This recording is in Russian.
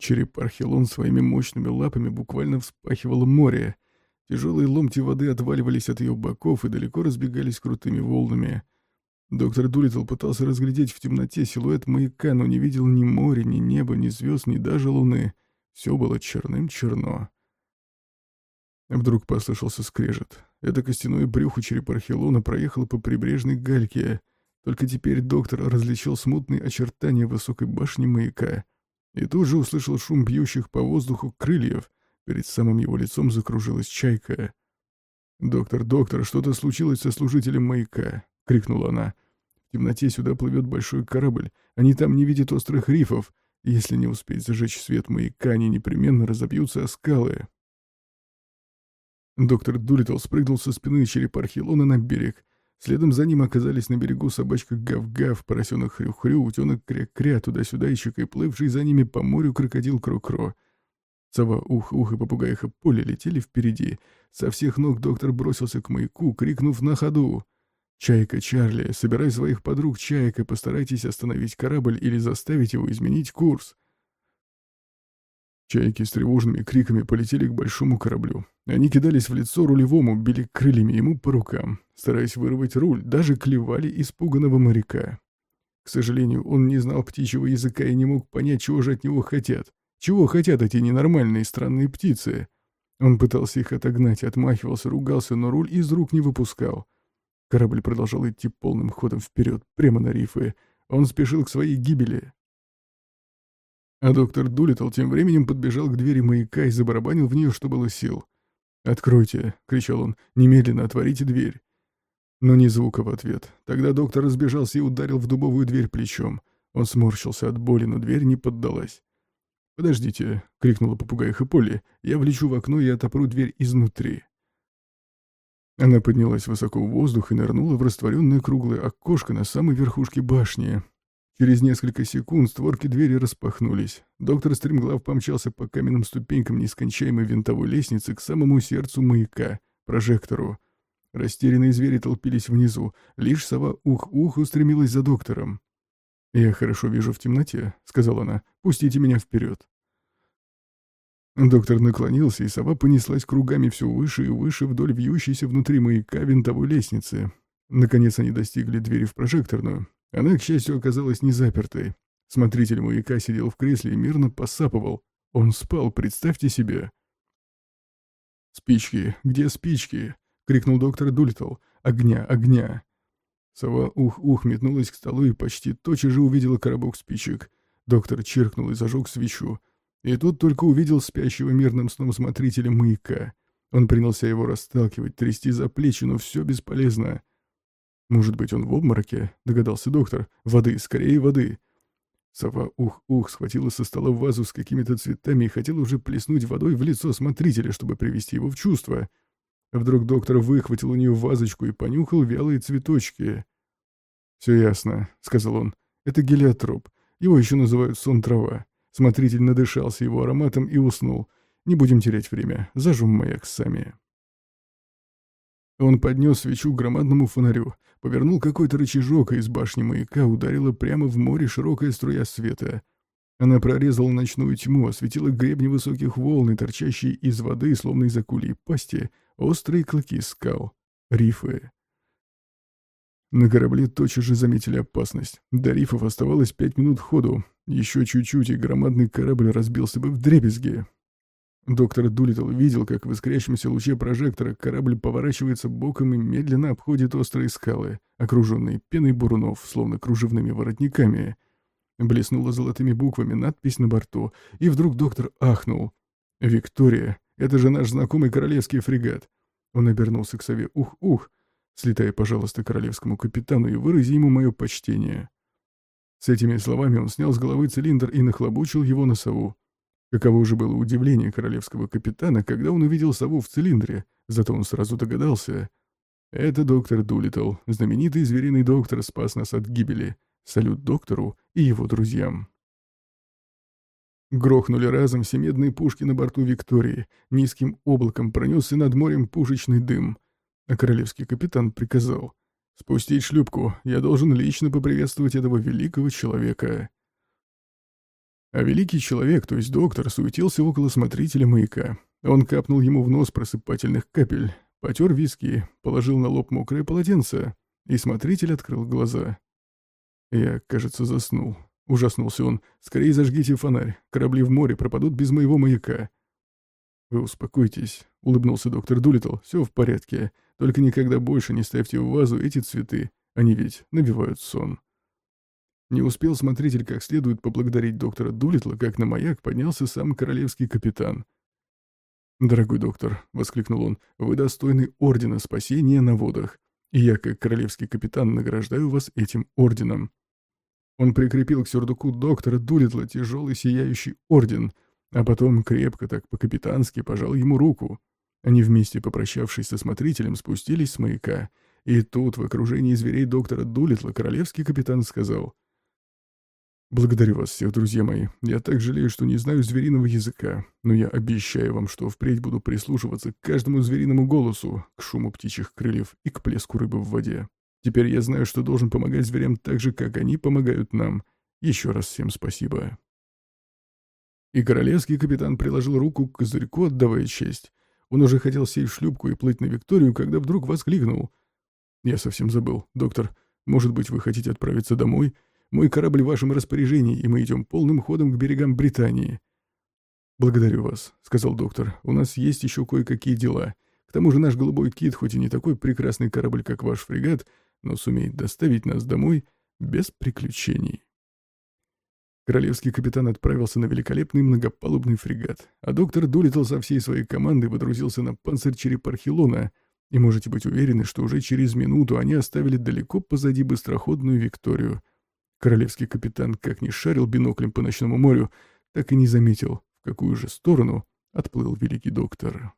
Череп Архилон своими мощными лапами буквально вспахивал море. Тяжелые ломти воды отваливались от ее боков и далеко разбегались крутыми волнами. Доктор Дулитл пытался разглядеть в темноте силуэт маяка, но не видел ни моря, ни неба, ни звезд, ни даже луны. Все было черным-черно. Вдруг послышался скрежет. Это костяное брюхо черепархилона проехало по прибрежной гальке. Только теперь доктор различил смутные очертания высокой башни маяка. И тут же услышал шум бьющих по воздуху крыльев. Перед самым его лицом закружилась чайка. «Доктор, доктор, что-то случилось со служителем маяка!» — крикнула она. «В темноте сюда плывет большой корабль. Они там не видят острых рифов. Если не успеть зажечь свет маяка, они непременно разобьются о скалы». Доктор Дулитл спрыгнул со спины черепархилона на берег. Следом за ним оказались на берегу собачка Гав-Гав, поросенок Хрю-Хрю, утенок Кря-Кря, туда-сюда и плывший за ними по морю крокодил Кро-Кро. Сова, Ух-Ух и попугайха Поля летели впереди. Со всех ног доктор бросился к маяку, крикнув на ходу. «Чайка, Чарли, собирай своих подруг, Чайка, постарайтесь остановить корабль или заставить его изменить курс». Чайки с тревожными криками полетели к большому кораблю. Они кидались в лицо рулевому, били крыльями ему по рукам, стараясь вырвать руль, даже клевали испуганного моряка. К сожалению, он не знал птичьего языка и не мог понять, чего же от него хотят. Чего хотят эти ненормальные странные птицы? Он пытался их отогнать, отмахивался, ругался, но руль из рук не выпускал. Корабль продолжал идти полным ходом вперед, прямо на рифы. Он спешил к своей гибели. А доктор Дулитл тем временем подбежал к двери маяка и забарабанил в нее, что было сил. «Откройте!» — кричал он. «Немедленно отворите дверь!» Но ни звука в ответ. Тогда доктор разбежался и ударил в дубовую дверь плечом. Он сморщился от боли, но дверь не поддалась. «Подождите!» — крикнула попугайха Полли. «Я влечу в окно и отопру дверь изнутри!» Она поднялась высоко в воздух и нырнула в растворенное круглое окошко на самой верхушке башни. Через несколько секунд створки двери распахнулись. Доктор Стремглав помчался по каменным ступенькам нескончаемой винтовой лестницы к самому сердцу маяка, прожектору. Растерянные звери толпились внизу. Лишь сова ух-ух устремилась за доктором. «Я хорошо вижу в темноте», — сказала она. «Пустите меня вперед». Доктор наклонился, и сова понеслась кругами все выше и выше вдоль вьющейся внутри маяка винтовой лестницы. Наконец они достигли двери в прожекторную. Она, к счастью, оказалась не запертой. Смотритель маяка сидел в кресле и мирно посапывал. Он спал, представьте себе. «Спички! Где спички?» — крикнул доктор Дулитл. «Огня! Огня!» Сова ух-ух метнулась к столу и почти тотчас же увидела коробок спичек. Доктор чиркнул и зажег свечу. И тут только увидел спящего мирным сном смотрителя маяка. Он принялся его расталкивать, трясти за плечи, но все бесполезно. «Может быть, он в обмороке?» — догадался доктор. «Воды, скорее воды!» Сова ух-ух схватила со стола вазу с какими-то цветами и хотела уже плеснуть водой в лицо смотрителя, чтобы привести его в чувство. Вдруг доктор выхватил у нее вазочку и понюхал вялые цветочки. «Все ясно», — сказал он. «Это гелиотроп. Его еще называют сон-трава. Смотритель надышался его ароматом и уснул. Не будем терять время. Зажжем маяк сами». Он поднес свечу к громадному фонарю, повернул какой-то рычажок, и из башни маяка ударила прямо в море широкая струя света. Она прорезала ночную тьму, осветила гребни высоких волн торчащие из воды, словно из акульей пасти, острые клыки скал, рифы. На корабле тотчас же заметили опасность. До рифов оставалось пять минут ходу. Еще чуть-чуть, и громадный корабль разбился бы в дребезги. Доктор Дулитл видел, как в искрящемся луче прожектора корабль поворачивается боком и медленно обходит острые скалы, окруженные пеной бурунов, словно кружевными воротниками. Блеснула золотыми буквами надпись на борту, и вдруг доктор ахнул. «Виктория, это же наш знакомый королевский фрегат!» Он обернулся к сове «Ух-ух!» «Слетай, пожалуйста, королевскому капитану и вырази ему мое почтение». С этими словами он снял с головы цилиндр и нахлобучил его на сову. Каково же было удивление королевского капитана, когда он увидел сову в цилиндре, зато он сразу догадался. Это доктор Дулитл, знаменитый звериный доктор, спас нас от гибели. Салют доктору и его друзьям. Грохнули разом все медные пушки на борту Виктории. Низким облаком пронесся над морем пушечный дым. А королевский капитан приказал. «Спустить шлюпку. Я должен лично поприветствовать этого великого человека». А великий человек, то есть доктор, суетился около смотрителя маяка. Он капнул ему в нос просыпательных капель, потер виски, положил на лоб мокрое полотенце, и смотритель открыл глаза. Я, кажется, заснул. Ужаснулся он. «Скорее зажгите фонарь. Корабли в море пропадут без моего маяка». «Вы успокойтесь», — улыбнулся доктор Дулитл. «Все в порядке. Только никогда больше не ставьте в вазу эти цветы. Они ведь навевают сон». Не успел смотритель как следует поблагодарить доктора Дулитла, как на маяк поднялся сам королевский капитан. «Дорогой доктор», — воскликнул он, — «вы достойны ордена спасения на водах, и я, как королевский капитан, награждаю вас этим орденом». Он прикрепил к сюрдуку доктора Дулитла тяжелый сияющий орден, а потом крепко так по-капитански пожал ему руку. Они вместе, попрощавшись со смотрителем, спустились с маяка, и тут, в окружении зверей доктора Дулитла, королевский капитан сказал — Благодарю вас всех, друзья мои. Я так жалею, что не знаю звериного языка, но я обещаю вам, что впредь буду прислушиваться к каждому звериному голосу, к шуму птичьих крыльев и к плеску рыбы в воде. Теперь я знаю, что должен помогать зверям так же, как они помогают нам. Еще раз всем спасибо. И королевский капитан приложил руку к козырьку, отдавая честь. Он уже хотел сесть в шлюпку и плыть на Викторию, когда вдруг воскликнул. «Я совсем забыл. Доктор, может быть, вы хотите отправиться домой?» Мой корабль в вашем распоряжении, и мы идем полным ходом к берегам Британии». «Благодарю вас», — сказал доктор. «У нас есть еще кое-какие дела. К тому же наш голубой кит, хоть и не такой прекрасный корабль, как ваш фрегат, но сумеет доставить нас домой без приключений». Королевский капитан отправился на великолепный многопалубный фрегат, а доктор Дулитл со всей своей командой водрузился на панцирь черепархилона, и можете быть уверены, что уже через минуту они оставили далеко позади быстроходную Викторию — Королевский капитан как ни шарил биноклем по ночному морю, так и не заметил, в какую же сторону отплыл великий доктор.